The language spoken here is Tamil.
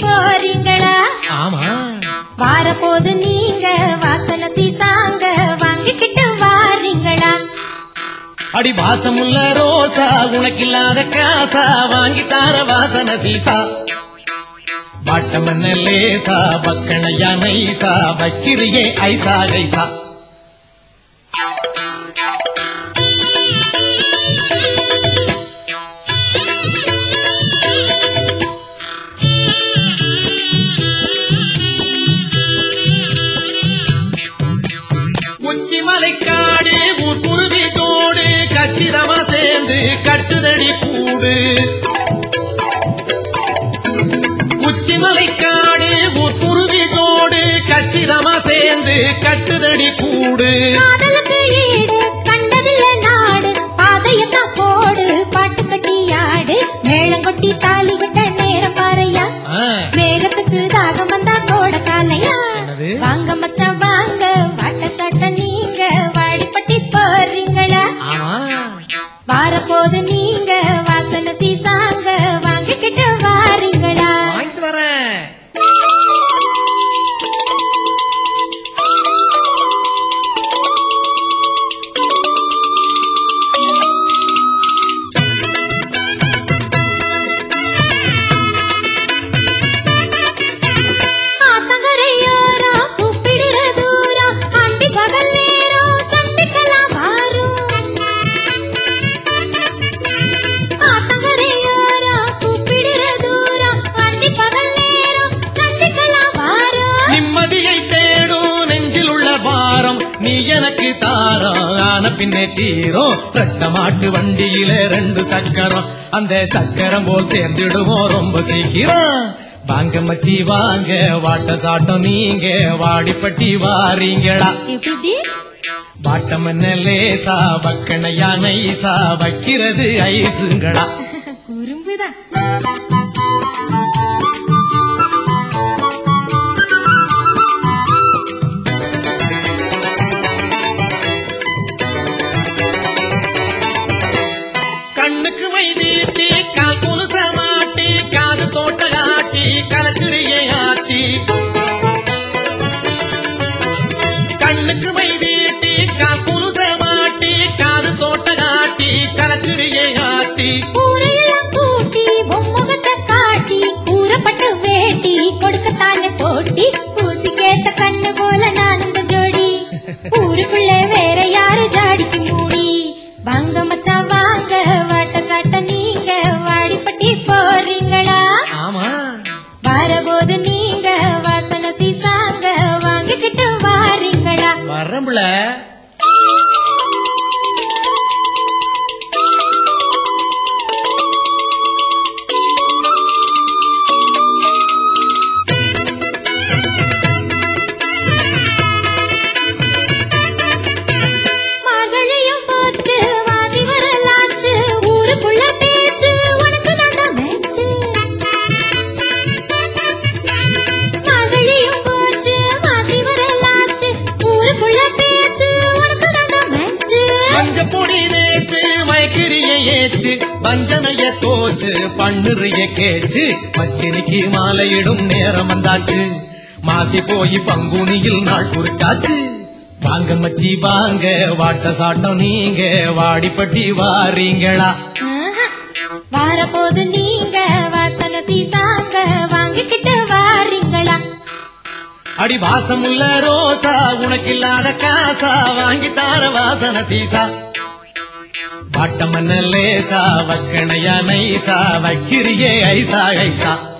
போறீங்களா? ஆமா. வார போது நீங்க வாசன சீசாங்க அடி வாசமுள்ள ரோசா உனக்கு இல்லாத காசா வாங்கி தார வாசன சீசா. பாட்டமன்ன லேசா பக்கணையா நைசா பக்கிரியே ஐசா கைசா. ஆடு. மேளம் கொட்டி தாலி விட்ட நேரம் பாறையா? மேகத்துக்கு தாகம் வந்தா கோட காலையா? வாங்க மச்சான் வாங்க. வாட்ட சாட்ட நீங்க வாடிப்பட்டி போறீங்களா? ஆமா வாரப்போது நீங்க நீ எனக்கு தாரம் ஆன பின்னே தீரும் ரெட்ட மாட்டு வண்டியில ரெண்டு சக்கரம். அந்த சக்கரம் போல் சேர்ந்துடுவோம் ரொம்ப சீக்கிரம். வாங்க மச்சி வாங்க. வாட்ட சாட்டம் நீங்க. வாடிப்பட்டி வாரீங்களா? வாட்டம் என்ன லேசா வக்கணையா நைசா வைக்கிறது ஐசுங்களா? குறும்புதான். கண்ணுக்கு மை தீட்டி கால் குலுச மாட்டி காது தோட்ட காட்டி கலக்குறியை காட்டி है பஞ்ச பொடி நேச்சு மயக்கிரிய ஏச்சு வஞ்சனைய தோச்சு பண்ணுறிய கேச்சு மச்சினிக்கு மாலையிடும் நேரம் வந்தாச்சு மாசி போய் பங்குனியில் நாள் குறிச்சாச்சு வாங்க மச்சி வாங்க வாட்ட சாட்டம் நீங்க வாடிப்பட்டி வாரீங்களா ஆஹா. நீ அடி வாசமுள்ள ரோசா உனக்கு இல்லாத காசா வாங்கி தார வாசன சீசா. வாட்டம் லேசா வக்கணையா நைசா வக்கிரியே ஐசா ஐசா.